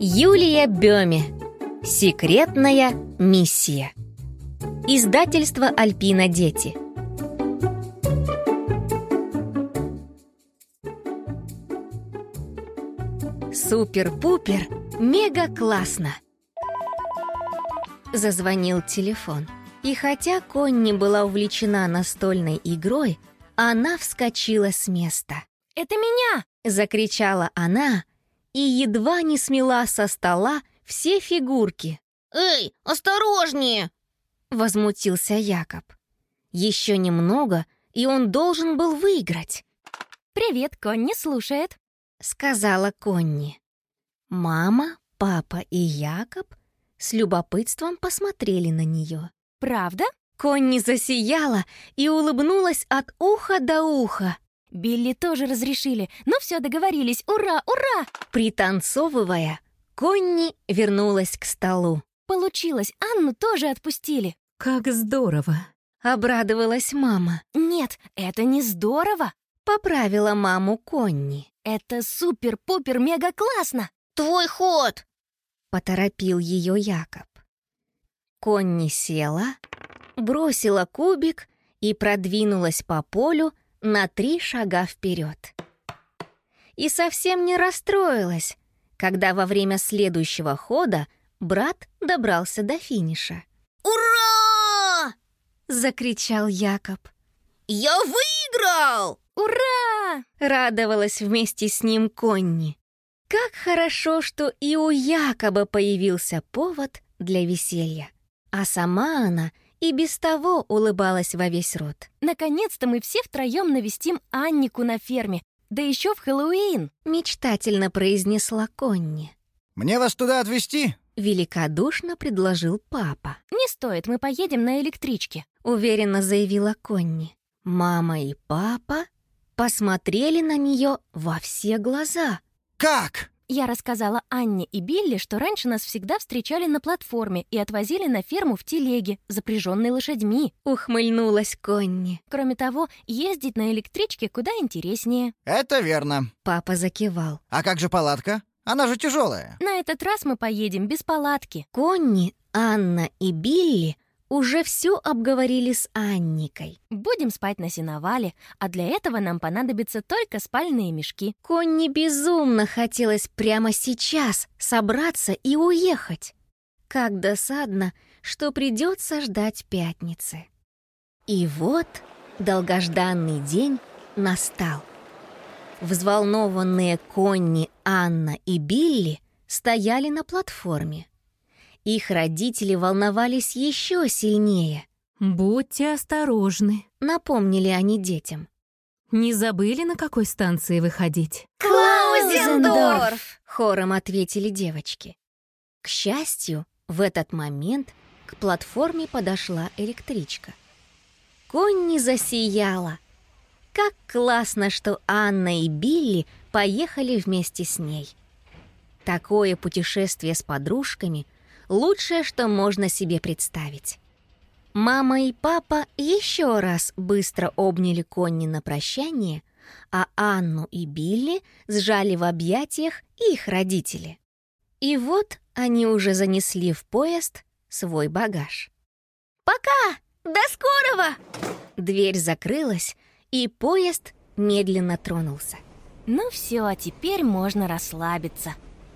Юлия Бёме. Секретная миссия. Издательство «Альпина Дети». Супер-пупер, мега классно! Зазвонил телефон. И хотя Конни была увлечена настольной игрой, она вскочила с места. «Это меня!» — закричала она, и едва не смела со стола все фигурки. «Эй, осторожнее!» — возмутился Якоб. Еще немного, и он должен был выиграть. «Привет, Конни слушает», — сказала Конни. Мама, папа и Якоб с любопытством посмотрели на нее. «Правда?» Конни засияла и улыбнулась от уха до уха. Билли тоже разрешили. Ну все, договорились. Ура, ура! Пританцовывая, Конни вернулась к столу. Получилось, Анну тоже отпустили. Как здорово! Обрадовалась мама. Нет, это не здорово. Поправила маму Конни. Это супер-пупер-мега классно. Твой ход! Поторопил ее Якоб. Конни села, бросила кубик и продвинулась по полю, на три шага вперед. И совсем не расстроилась, когда во время следующего хода брат добрался до финиша. «Ура!» — закричал Якоб. «Я выиграл! Ура!» — радовалась вместе с ним Конни. Как хорошо, что и у Якоба появился повод для веселья. А сама она — и без того улыбалась во весь рот. «Наконец-то мы все втроем навестим Аннику на ферме, да еще в Хэллоуин!» — мечтательно произнесла Конни. «Мне вас туда отвезти?» — великодушно предложил папа. «Не стоит, мы поедем на электричке», — уверенно заявила Конни. Мама и папа посмотрели на нее во все глаза. «Как?» Я рассказала Анне и Билли, что раньше нас всегда встречали на платформе и отвозили на ферму в телеге, запряженной лошадьми. Ухмыльнулась Конни. Кроме того, ездить на электричке куда интереснее. Это верно. Папа закивал. А как же палатка? Она же тяжелая. На этот раз мы поедем без палатки. Конни, Анна и Билли уже все обговорили с Анникой. Будем спать на сеновале, а для этого нам понадобятся только спальные мешки. Конни безумно хотелось прямо сейчас собраться и уехать. Как досадно, что придется ждать пятницы. И вот долгожданный день настал. Взволнованные Конни, Анна и Билли стояли на платформе. Их родители волновались еще сильнее. «Будьте осторожны», — напомнили они детям. «Не забыли, на какой станции выходить?» «Клаузендорф!» — хором ответили девочки. К счастью, в этот момент к платформе подошла электричка. Конни засияла. Как классно, что Анна и Билли поехали вместе с ней. Такое путешествие с подружками — лучшее, что можно себе представить. Мама и папа еще раз быстро обняли Конни на прощание, а Анну и Билли сжали в объятиях их родители. И вот они уже занесли в поезд свой багаж. «Пока! До скорого!» Дверь закрылась, и поезд медленно тронулся. «Ну все, а теперь можно расслабиться».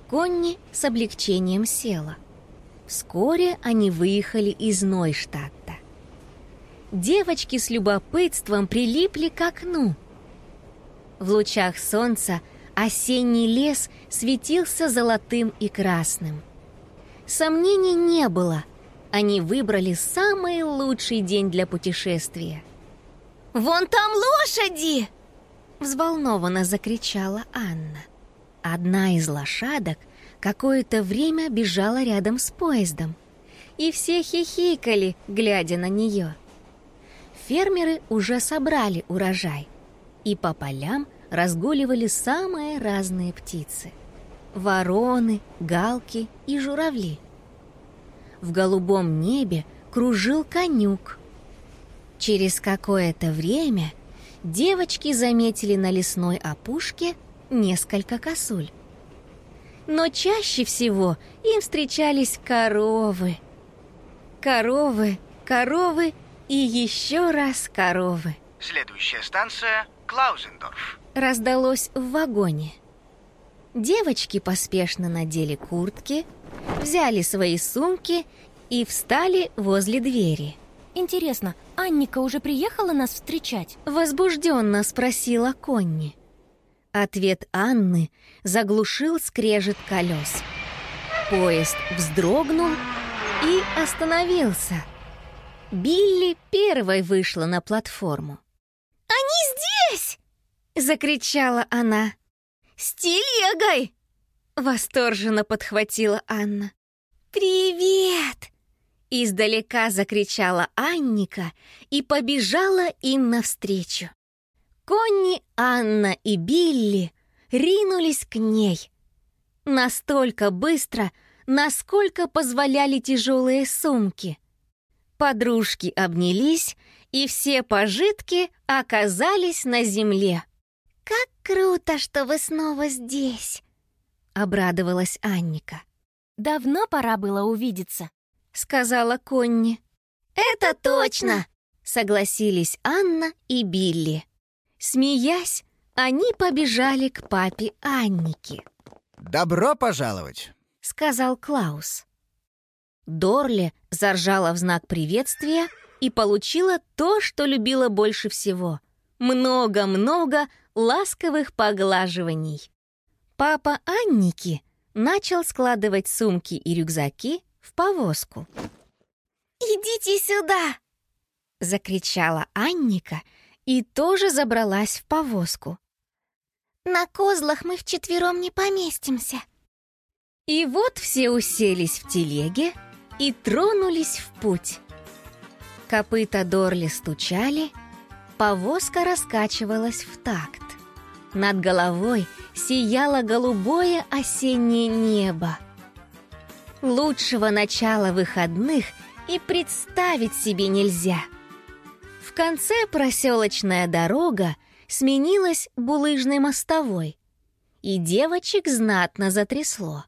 Конни с облегчением села. Вскоре они выехали из Нойштадта. Девочки с любопытством прилипли к окну. В лучах солнца осенний лес светился золотым и красным. Сомнений не было. Они выбрали самый лучший день для путешествия. «Вон там лошади!» Взволнованно закричала Анна. Одна из лошадок какое-то время бежала рядом с поездом. И все хихикали, глядя на нее. Фермеры уже собрали урожай, и по полям разгуливали самые разные птицы. Вороны, галки и журавли. В голубом небе кружил конюк. Через какое-то время девочки заметили на лесной опушке несколько косуль. Но чаще всего им встречались коровы. Коровы, коровы и еще раз коровы. Следующая станция — Клаузендорф. Раздалось в вагоне. Девочки поспешно надели куртки, взяли свои сумки и встали возле двери. Интересно, Анника уже приехала нас встречать? Возбужденно спросила Конни. Ответ Анны заглушил скрежет колес. Поезд вздрогнул и остановился. Билли первой вышла на платформу. «Они здесь!» — закричала она. «С телегой!» — восторженно подхватила Анна. «Привет!» Издалека закричала Анника и побежала им навстречу. Конни, Анна и Билли ринулись к ней. Настолько быстро, насколько позволяли тяжелые сумки. Подружки обнялись, и все пожитки оказались на земле. «Как круто, что вы снова здесь!» — обрадовалась Анника. Давно пора было увидеться. — сказала Конни. «Это точно!» — согласились Анна и Билли. Смеясь, они побежали к папе Анники. «Добро пожаловать!» — сказал Клаус. Дорли заржала в знак приветствия и получила то, что любила больше всего. Много-много ласковых поглаживаний. Папа Анники начал складывать сумки и рюкзаки в повозку. «Идите сюда!» — закричала Анника и тоже забралась в повозку. «На козлах мы вчетвером не поместимся». И вот все уселись в телеге и тронулись в путь. Копыта Дорли стучали, повозка раскачивалась в такт. Над головой сияло голубое осеннее небо. Лучшего начала выходных и представить себе нельзя. В конце проселочная дорога сменилась булыжной мостовой, и девочек знатно затрясло.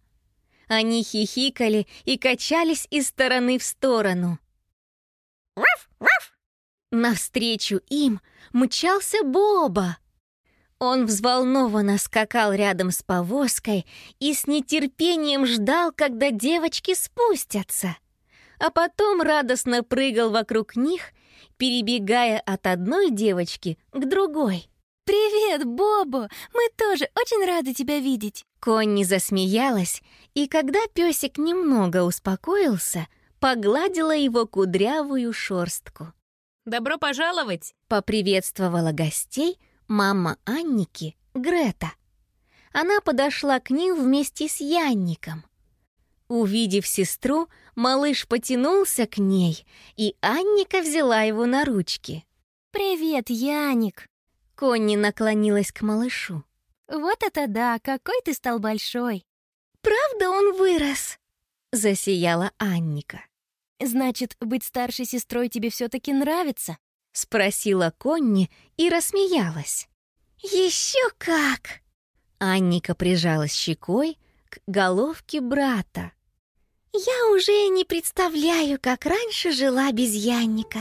Они хихикали и качались из стороны в сторону. «Раф! Раф!» Навстречу им мчался Боба. Он взволнованно скакал рядом с повозкой и с нетерпением ждал, когда девочки спустятся. А потом радостно прыгал вокруг них, перебегая от одной девочки к другой. «Привет, Бобо! Мы тоже очень рады тебя видеть!» Конни засмеялась, и когда песик немного успокоился, погладила его кудрявую шорстку. «Добро пожаловать!» — поприветствовала гостей — мама Анники, Грета. Она подошла к ним вместе с Янником. Увидев сестру, малыш потянулся к ней, и Анника взяла его на ручки. «Привет, Яник!» Конни наклонилась к малышу. «Вот это да! Какой ты стал большой!» «Правда он вырос?» — засияла Анника. «Значит, быть старшей сестрой тебе все-таки нравится?» — спросила Конни и рассмеялась. «Еще как!» Анника прижалась щекой к головке брата. «Я уже не представляю, как раньше жила без Янника».